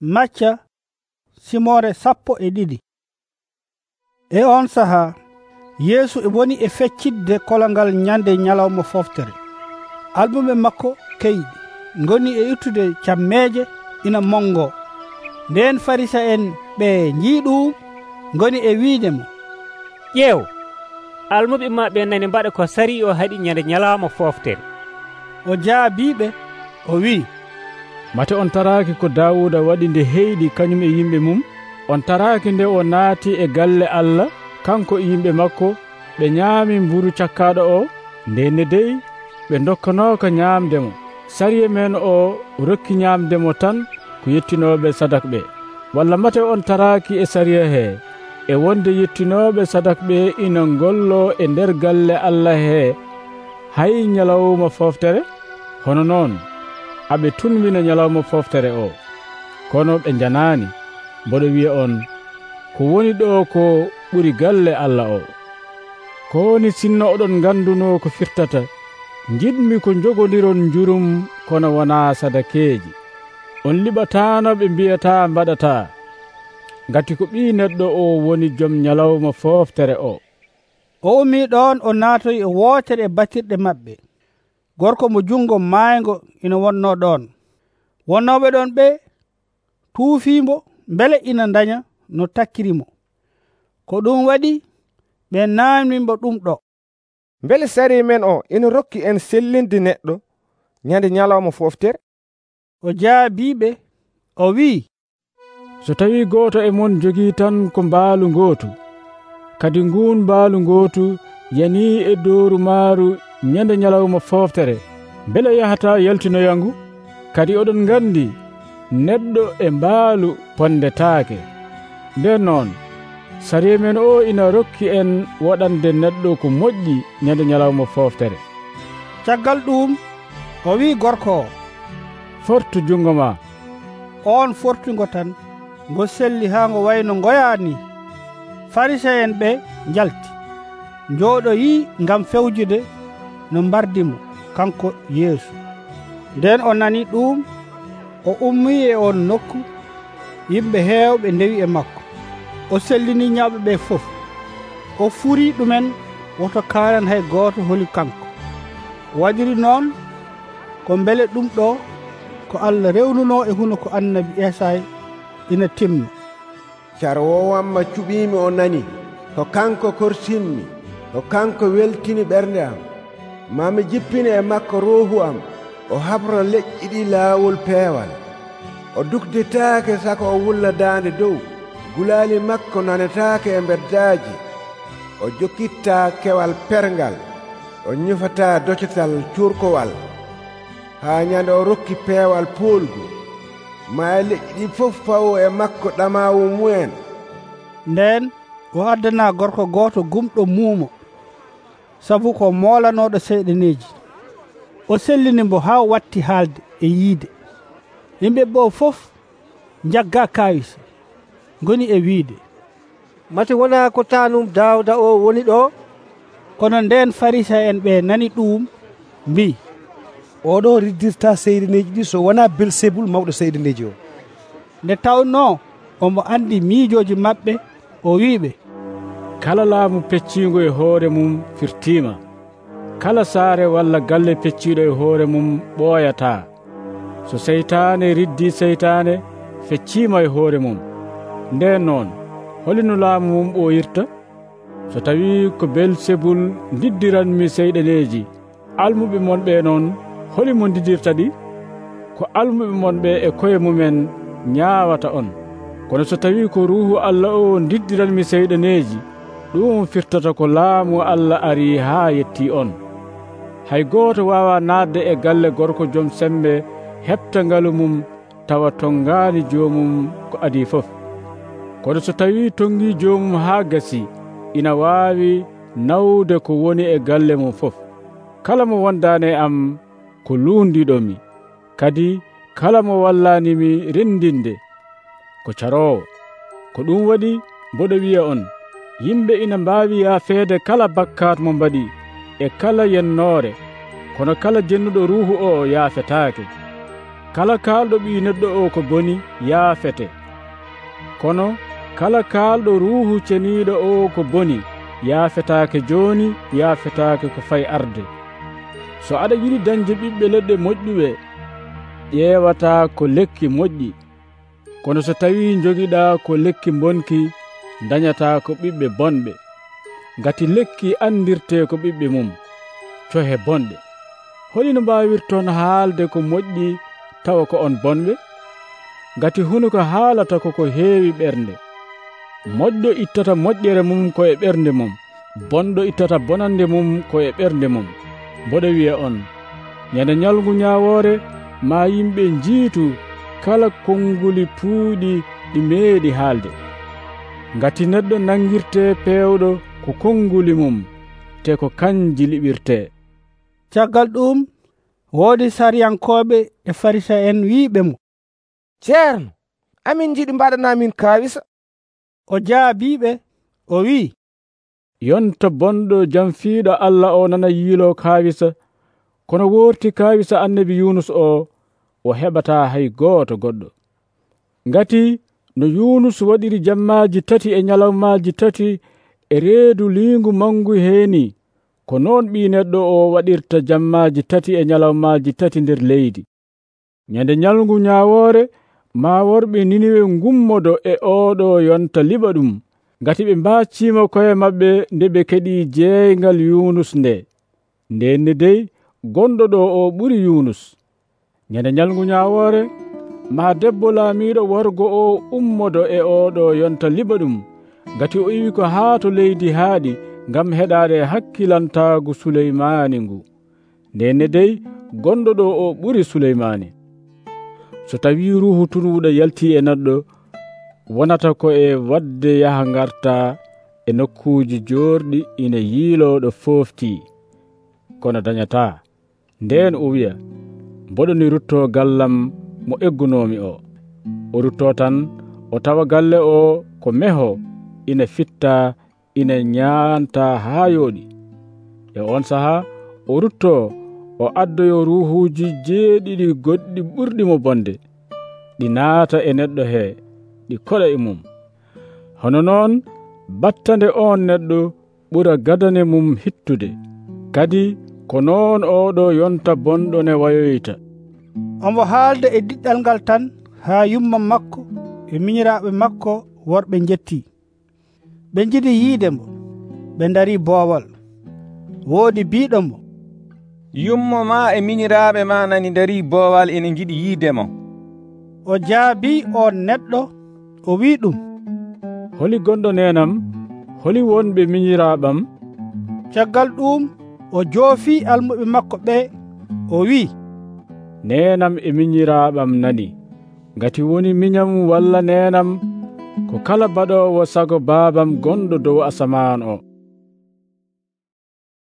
macca simore sappo e ɗiɗi. E on saha yeesu e woni e feccidde kolongal ñande ñalawma foftere. Albume makko keyɗi goni e ittude cammeeje ina mongo. Nden farisa en ɓe jiiɗum goni e wiide mo. Ƴeew almuɓe maɓe nani mbaɗa ko sari o haɗi ñande ñalawma foftere. O jaabiɓe o wi'i. mate on taraki ko dawuda waɗi nde heyɗi kañum e yimɓe mum. On taraki nde o naati e galle allah. Kanko e yimɓe makko ɓe ñaami mburu cakkaɗo o. Ndenne dey ɓe dokkanoko ñaamde mo. Sariye men o rokki ñaamde mo tan ko yettinoɓe sadak ɓe. Walla mate on taraki e sariya he e wonde yettinoɓe sadak ɓe ina gollo e nder galle allah he. Hay ñalawma foftere hono noon. aɓe tunwina ñalawma foftere o. Kono ɓe janani mboɗo wiya on ko woni ɗo ko ɓuri galle allah o? Ko woni sinno oɗon ganduno ko firtata? Jiɗmi ko jogodiron jurum kono wona sadakeji on liɓatano ɓe mbiyata mbaɗata. Gati ko ɓi neɗɗo o woni joom ñalawma foftere o. O ummi ɗon o naatoy e wootere e battirɗe maɓɓe. gorko mo jungo maaygo ina wonno ɗon wonnoɓe ɗon ɓe tuufimo bele ina daña no takkirimo ko ɗum waɗi ɓe namnimo ɗum ɗo. Bele sari men o ina rokki en sellinde neɗɗo. Ñande ñalawma foftere o jaabiɓe o wi'i so tawi goto e mon jogii tan ko mbaalu gootu kadi ngun mbaalu gootu yani e dooru maaru ñande ñalawma fooftere mbele yahata yaltinoyangu kadi oɗon gandi neɗɗo e mbaalu pondetaake. Nden noon sariya men o ina rokki en waɗande neɗɗo ko moƴƴi ñande ñalawma fooftere caggal ɗum o wi gorko? O fortu junngo ma. On fortugo tan ngo selli haa ngo wayno ngoyaani. Farisa en ɓe njalti. Njooɗoyi ngam fewjude no mbardimo kanko yeesu. Nden o nani ɗum o ummi e on nokku yimɓe heewɓe ndewi e makko. O sellini ñawɓe ɓe fof. O furi ɗumen woto karan hay gooto holi kanko. Waɗiri noon ko mbele ɗum ɗo ko allah rewnuno e huno ko annabi esay ina timma carwowamma cuɓiimi o nani ko kanko korsinmi ko kanko weltini ɓernde am. mami jippini e makko roohu am o habra leƴƴi ɗi laawol peewal. O dugditaake sako o wulla daande dow gulaali makko nanetaake e mbeddaaji. O jokittaa kewal perngal o ñifataa docetal cuurkowal. Haa ñande o rokki peewal poolgu. Ma e leƴƴi ɗi fof fawo e makko ɗamaawu mumen nden o addana gorko gooto gumɗo muumo. sabu ko molanoɗo seyɗeneji. O sellini mbo ha watti haalde e yiide. Yimɓe ɓo fof jagga kawis goni e wiide. Mati wona ko tanum dawda o woni ɗo? Kono nden farisa en ɓe nani ɗum mbi. Oɗo riddirta seyɗeneji ɗi so wona belsebul mawɗo seyɗeneji o. Nde tawno omo andi miijoji maɓɓe o wiɓe kala laamu pecciingo e hoore mum firtiima. Kala saare walla galle pecciiɗo e hoore mum ɓooyataa. So seytaane riddii seytaane fecciima e hoore mum. Nden noon holino laamu mum ɓooyirta? So tawii ko belsebul ndiddiranmi seyɗeneeji almuɓe mon ɓe noon holi mo ndidirta ɗi? Ko almuɓe mon ɓe e koye mumen ñaawata on. Kono so tawii ko ruuhu allah o ndiddiranmi seyɗeneeji ɗum firtata ko laamu allah ari haa yetti on. Hay gooto waawa naatde e galle gorko jom sembe heɓta ngalu mum tawa tongaani joomum ko adi fof. Kono so tawi tongi joomum haa gasi ina waawi nawde ko woni e galle mum fof. Kala mo wondaani am ko luundiɗomi kadi kala mo wallanimi renndinde ko caroowo ko ɗum waɗi mboɗo wiya on. yimɓe ina mbaawi yaafeede kala bakkat mo mbaɗi e kala yennoore. Kono kala jennuɗo ruuhu o yaafetaake. Kala kaalɗo ɓii neɗɗo o ko boni yaafete. Kono kala kaalɗo ruuhu ceniiɗo o ko boni yaafetaake jooni yaafetaake ko fay arde. So aɗa yiɗi dañde ɓiɓɓe leɗɗe moƴƴuɓe ƴeewata ko lekki moƴƴi. Kono so tawii jogiɗaa ko lekki bonki dañata ko ɓiɓɓe bonɓe. Ngati lekki andirte ko ɓiɓɓe mum cohe bonɗe holino mbawirton haalde ko moƴƴi tawa ko on bonɓe? Ngati hunuko haalata koko heewi ɓernde. Moƴƴo ittata moƴƴere mum koye ɓernde mum bonɗo ittata bonande mum koye ɓernde mum. Mboɗo wiya on ñande ñalgu ñawoore ma yimɓe jiitu kala konnguli puuɗi ɗi meeɗi haalde. ngati neɗɗo nangirte peewɗo ko konnguli mum te ko kanji liɓirte. Caggal ɗum woodi sariyankoɓe e farisa en wiɓe mo. Ceerno amin jiɗi mbaɗanamin kawisa o jaabiɓe o wi yonta bonɗo jamfiiɗo allah o nana yiilo kawisa kono worti kawisa annabi yunus o o heɓata hay gooto goɗɗo. Ngati no yunus waɗiri jammaji tati e ñalawmaji tati e reedu liingu mangu heeni ko noon ɓi neɗɗo o waɗirta jammaji tati e ñalawmaji tati nder leydi. Ñande ñalngu ñaawoore ma worɓe niniwe gummodo e oɗo yonta liɓa ɗum ngati ɓe mbaccima koye maɓɓe nde ɓe keɗi jeeygal yunus nde. Ndenne dey gonɗo ɗo o ɓuri yunus. Ñande ñalngu ñaawoore ma debbo laamiiɗo worgo o ummodo e oɗo yonta liɓa ɗum. Ngati o iwi ko haa to leydi haaɗi ngam heɗaade hakkilantaagu suleymaani ngu. Ndenne dey gonɗo ɗo o ɓuri suleymaani. So tawi ruhu tunwuɗo yalti e neɗɗo wonata ko e wadde yaha ngarta e nokkuuji joorɗi ina yiilooɗo foofti kono dañataa ndeen o wiya mboɗoni ruttoo gallam mo eggunomi o. O rutto tan o tawa galle o ko meho ina fitta ina ñaanta haa yooɗi. E on saha o rutto o addoyo ruhuji jeeɗiɗi goɗɗi ɓurɗi mo bonde. Ɗi naata e neɗɗo he ɗi koɗa e mum. Hono noon battande on neɗɗo ɓura gadane mum hittude. Kadi ko noon oɗo yonta bonɗo ne wayoyta. omo haalda e diɗɗal ngal tan haa yumma makko e miñiraaɓe makko worɓe jetti ɓe njiɗi yiide mo ɓe ndari boowal. Woodi biiɗo mo. Yummo ma e miñiraaɓe ma nani ndari boowal ene njiɗi yiide mo. O jaabi on neɗɗo o wi'i ɗum. Holi gonɗo nenam holi wonɓe miñiraaɓam. Caggal ɗum o joofi almuɓe makko ɓe o wi'i. nenam e miñiraɓam nani. Ngati woni miñam walla nenam ko kala baɗowo sago babam gonɗo dow asaman o.